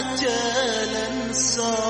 جالا صار.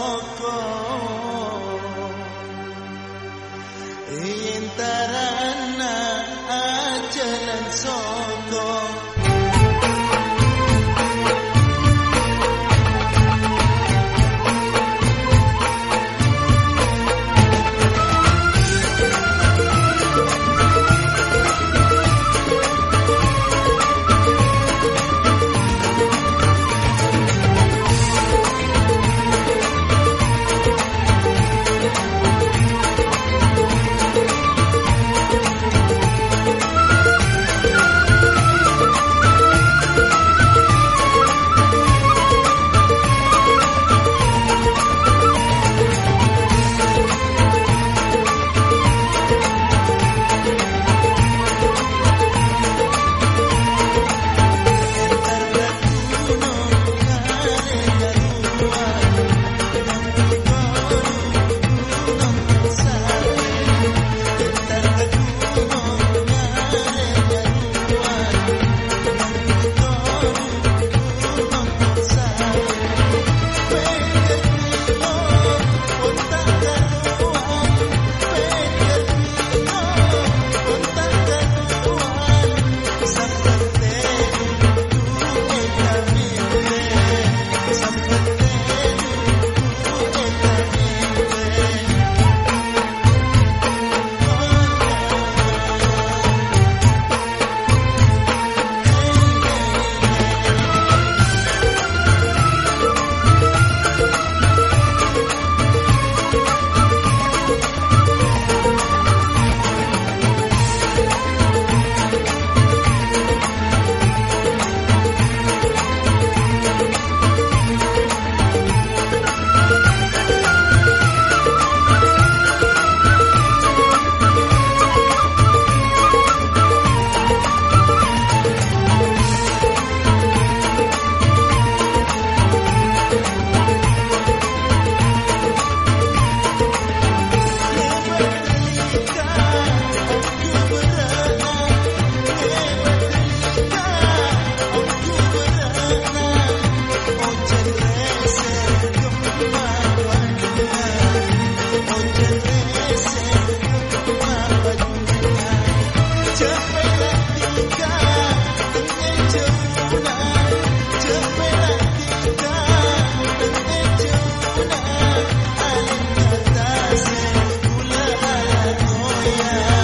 yeah.